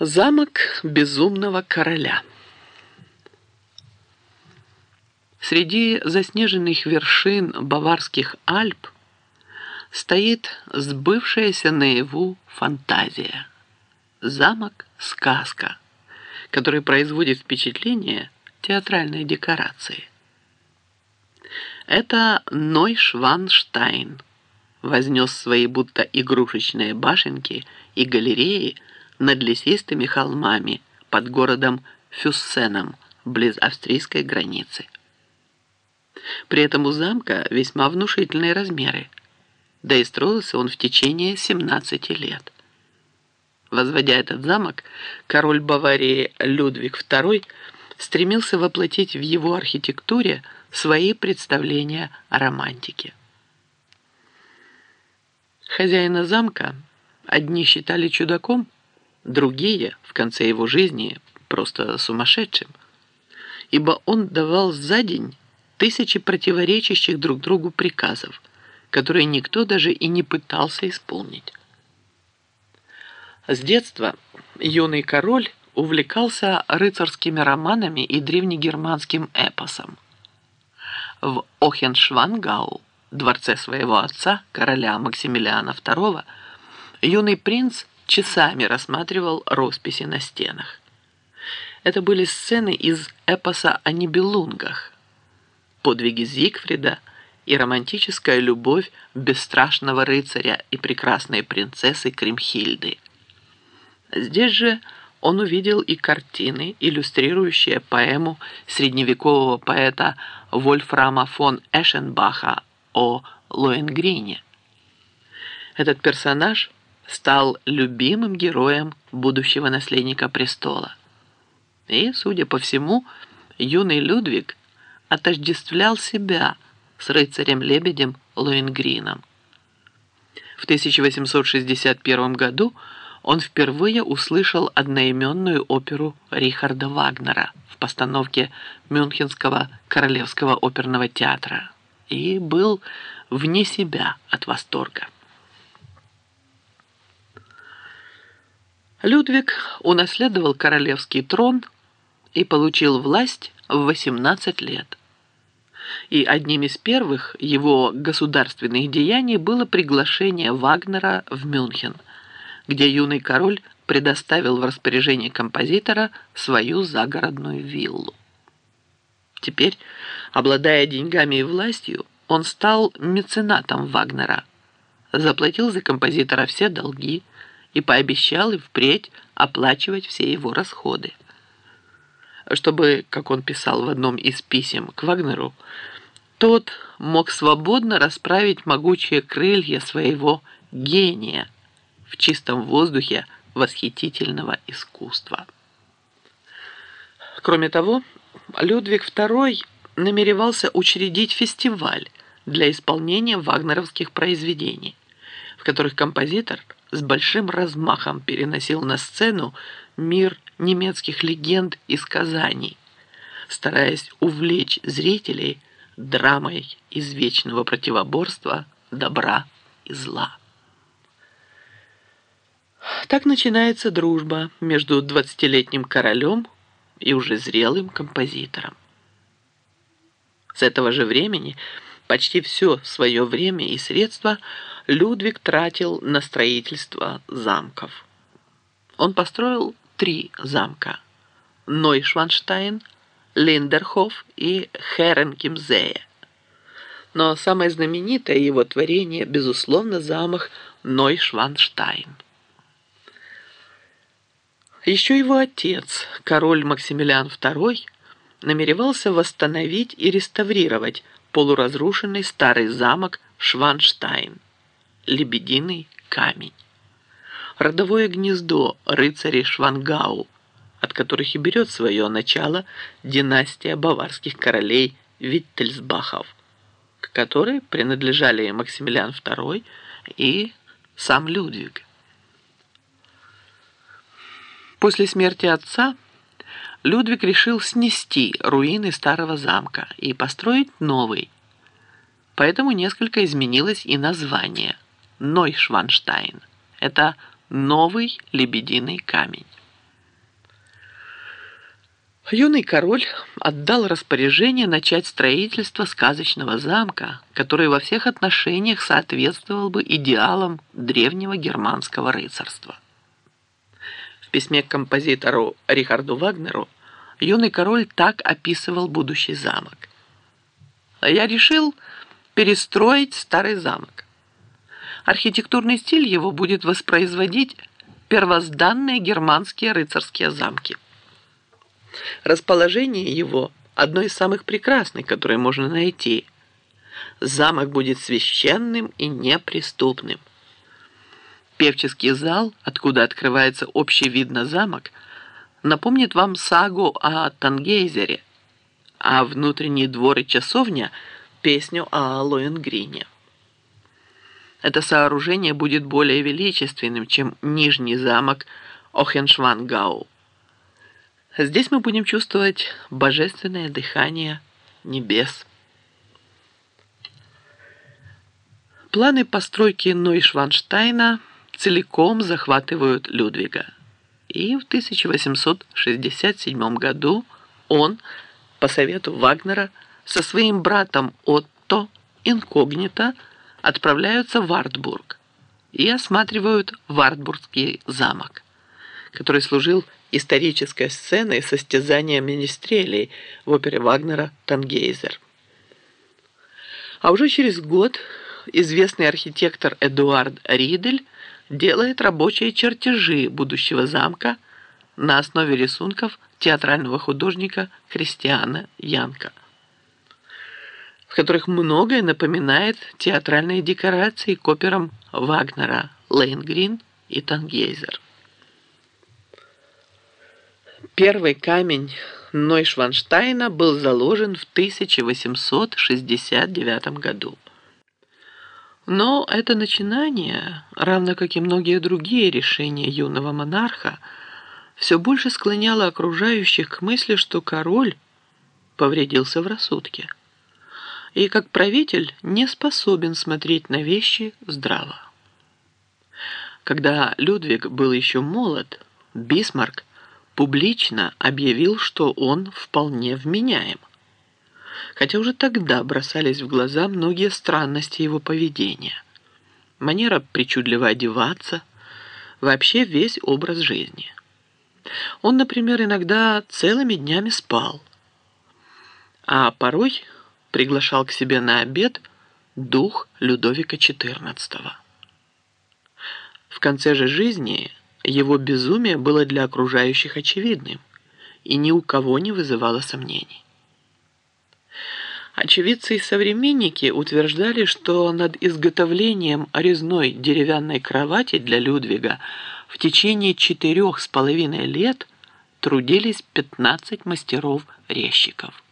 Замок безумного короля. Среди заснеженных вершин Баварских Альп стоит сбывшаяся наяву фантазия. Замок-сказка, который производит впечатление театральной декорации. Это Нойшванштайн вознес свои будто игрушечные башенки и галереи над лесистыми холмами под городом Фюссеном, близ австрийской границы. При этом у замка весьма внушительные размеры, да и строился он в течение 17 лет. Возводя этот замок, король Баварии Людвиг II стремился воплотить в его архитектуре свои представления о романтике. Хозяина замка одни считали чудаком, другие в конце его жизни просто сумасшедшим, ибо он давал за день тысячи противоречащих друг другу приказов, которые никто даже и не пытался исполнить. С детства юный король увлекался рыцарскими романами и древнегерманским эпосом. В Охеншвангау, дворце своего отца, короля Максимилиана II, юный принц часами рассматривал росписи на стенах. Это были сцены из эпоса о Нибелунгах, подвиги Зигфрида и романтическая любовь бесстрашного рыцаря и прекрасной принцессы Кримхильды. Здесь же он увидел и картины, иллюстрирующие поэму средневекового поэта Вольфрама фон Эшенбаха о Лоенгрине. Этот персонаж – стал любимым героем будущего наследника престола. И, судя по всему, юный Людвиг отождествлял себя с рыцарем-лебедем Лоингрином. В 1861 году он впервые услышал одноименную оперу Рихарда Вагнера в постановке Мюнхенского Королевского оперного театра и был вне себя от восторга. Людвиг унаследовал королевский трон и получил власть в 18 лет. И одним из первых его государственных деяний было приглашение Вагнера в Мюнхен, где юный король предоставил в распоряжение композитора свою загородную виллу. Теперь, обладая деньгами и властью, он стал меценатом Вагнера, заплатил за композитора все долги, и пообещал и впредь оплачивать все его расходы. Чтобы, как он писал в одном из писем к Вагнеру, тот мог свободно расправить могучие крылья своего гения в чистом воздухе восхитительного искусства. Кроме того, Людвиг II намеревался учредить фестиваль для исполнения вагнеровских произведений, в которых композитор – с большим размахом переносил на сцену мир немецких легенд и сказаний, стараясь увлечь зрителей драмой из вечного противоборства добра и зла. Так начинается дружба между двадцатилетним королем и уже зрелым композитором. С этого же времени почти все свое время и средства – Людвиг тратил на строительство замков. Он построил три замка – Нойшванштайн, Линдерхоф и Херенкимзее. Но самое знаменитое его творение, безусловно, замок Нойшванштайн. Еще его отец, король Максимилиан II, намеревался восстановить и реставрировать полуразрушенный старый замок Шванштайн – лебединый камень. Родовое гнездо рыцарей Швангау, от которых и берет свое начало династия баварских королей Виттельсбахов, к которой принадлежали Максимилиан II и сам Людвиг. После смерти отца Людвиг решил снести руины старого замка и построить новый. Поэтому несколько изменилось и название – Нойшванштайн. Это новый лебединый камень. Юный король отдал распоряжение начать строительство сказочного замка, который во всех отношениях соответствовал бы идеалам древнего германского рыцарства. В письме к композитору Рихарду Вагнеру юный король так описывал будущий замок. «Я решил перестроить старый замок. Архитектурный стиль его будет воспроизводить первозданные германские рыцарские замки». Расположение его одно из самых прекрасных, которые можно найти. Замок будет священным и неприступным. Певческий зал, откуда открывается общий вид на замок, напомнит вам сагу о Тангейзере, а внутренний двор и часовня – песню о Лоенгрине. Это сооружение будет более величественным, чем нижний замок Охеншвангау. Здесь мы будем чувствовать божественное дыхание небес. Планы постройки Нойшванштайна целиком захватывают Людвига. И в 1867 году он, по совету Вагнера, со своим братом Отто инкогнито отправляются в Вартбург и осматривают Вартбургский замок, который служил исторической сценой состязания министрелей в опере Вагнера «Тангейзер». А уже через год известный архитектор Эдуард Ридель делает рабочие чертежи будущего замка на основе рисунков театрального художника Кристиана Янка, в которых многое напоминает театральные декорации к операм Вагнера «Лейнгрин» и «Тангейзер». Первый камень Нойшванштайна был заложен в 1869 году. Но это начинание, равно как и многие другие решения юного монарха, все больше склоняло окружающих к мысли, что король повредился в рассудке и как правитель не способен смотреть на вещи здраво. Когда Людвиг был еще молод, Бисмарк публично объявил, что он вполне вменяем. Хотя уже тогда бросались в глаза многие странности его поведения. Манера причудливо одеваться, вообще весь образ жизни. Он, например, иногда целыми днями спал, а порой приглашал к себе на обед дух Людовика XIV. В конце же жизни его безумие было для окружающих очевидным и ни у кого не вызывало сомнений. Очевидцы и современники утверждали, что над изготовлением резной деревянной кровати для Людвига в течение четырех с половиной лет трудились 15 мастеров-резчиков.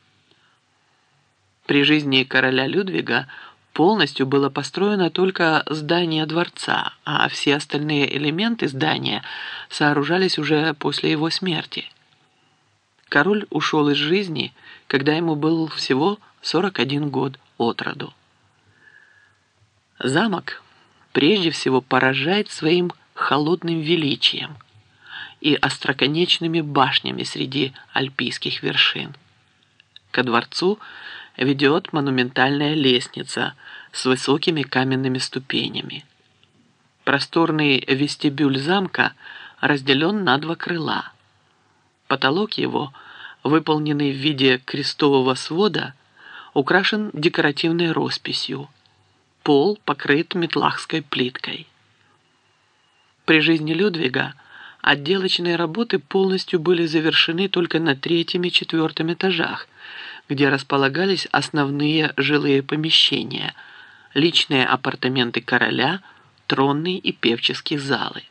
При жизни короля Людвига полностью было построено только здание дворца, а все остальные элементы здания сооружались уже после его смерти. Король ушел из жизни, когда ему был всего 41 год от роду. Замок прежде всего поражает своим холодным величием и остроконечными башнями среди альпийских вершин. Ко дворцу – ведет монументальная лестница с высокими каменными ступенями. Просторный вестибюль замка разделен на два крыла. Потолок его, выполненный в виде крестового свода, украшен декоративной росписью. Пол покрыт метлахской плиткой. При жизни Людвига отделочные работы полностью были завершены только на третьем и четвертом этажах, где располагались основные жилые помещения, личные апартаменты короля, тронные и певческие залы.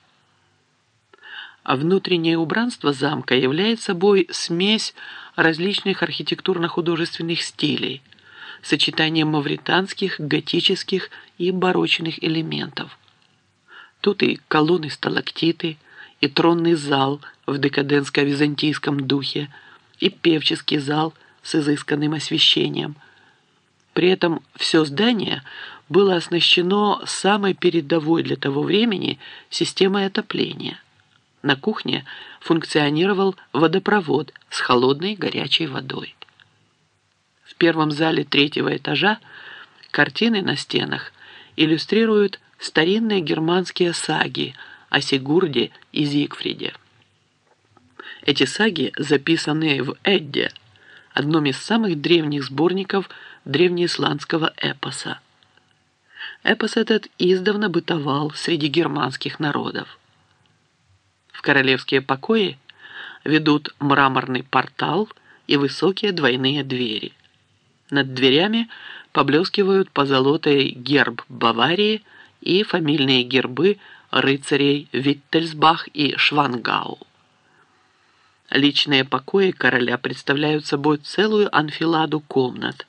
А внутреннее убранство замка является собой смесь различных архитектурно-художественных стилей, сочетанием мавританских, готических и барочных элементов. Тут и колонны-сталактиты, и тронный зал в декадентско-византийском духе, и певческий зал – с изысканным освещением. При этом все здание было оснащено самой передовой для того времени системой отопления. На кухне функционировал водопровод с холодной и горячей водой. В первом зале третьего этажа картины на стенах иллюстрируют старинные германские саги о Сигурде и Зигфриде. Эти саги записаны в Эдде, одном из самых древних сборников древнеисландского эпоса. Эпос этот издавна бытовал среди германских народов. В королевские покои ведут мраморный портал и высокие двойные двери. Над дверями поблескивают позолотой герб Баварии и фамильные гербы рыцарей Виттельсбах и Швангау. Личные покои короля представляют собой целую анфиладу комнат.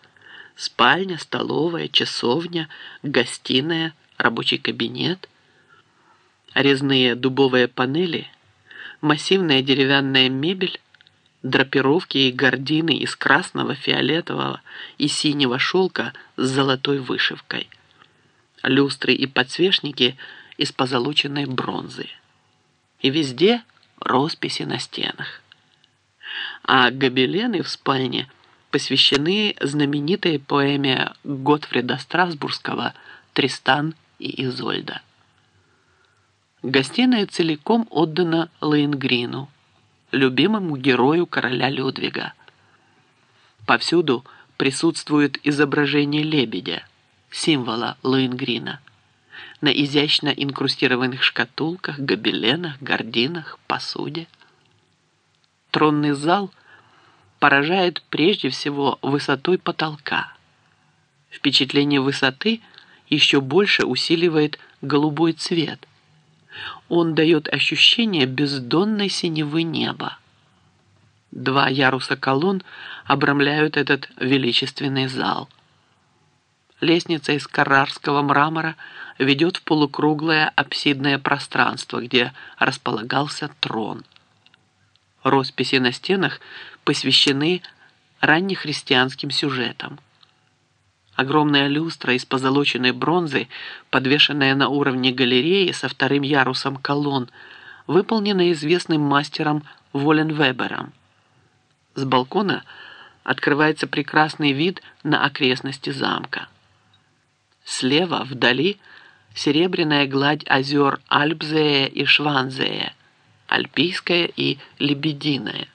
Спальня, столовая, часовня, гостиная, рабочий кабинет. Резные дубовые панели, массивная деревянная мебель, драпировки и гардины из красного, фиолетового и синего шелка с золотой вышивкой. Люстры и подсвечники из позолоченной бронзы. И везде росписи на стенах а гобелены в спальне посвящены знаменитой поэме Готфрида Страсбургского «Тристан и Изольда». Гостиная целиком отдана Лейнгрину, любимому герою короля Людвига. Повсюду присутствует изображение лебедя, символа Лейнгрина, на изящно инкрустированных шкатулках, гобеленах, гардинах, посуде – тронный зал поражает прежде всего высотой потолка. Впечатление высоты еще больше усиливает голубой цвет. Он дает ощущение бездонной синевы неба. Два яруса колонн обрамляют этот величественный зал. Лестница из каррарского мрамора ведет в полукруглое апсидное пространство, где располагался трон – Росписи на стенах посвящены раннехристианским сюжетам. Огромная люстра из позолоченной бронзы, подвешенная на уровне галереи со вторым ярусом колонн, выполнена известным мастером Воленвебером. С балкона открывается прекрасный вид на окрестности замка. Слева, вдали, серебряная гладь озер Альбзея и Шванзея – Альпийская и Лебединая.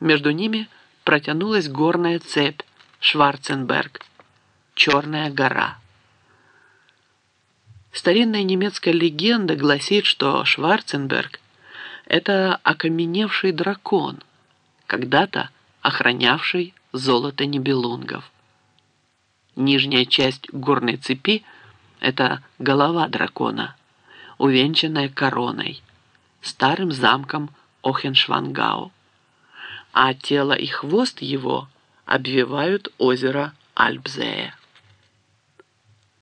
Между ними протянулась горная цепь Шварценберг, Черная гора. Старинная немецкая легенда гласит, что Шварценберг – это окаменевший дракон, когда-то охранявший золото небелунгов. Нижняя часть горной цепи – это голова дракона, увенчанная короной старым замком Охеншвангау, а тело и хвост его обвивают озеро Альбзея.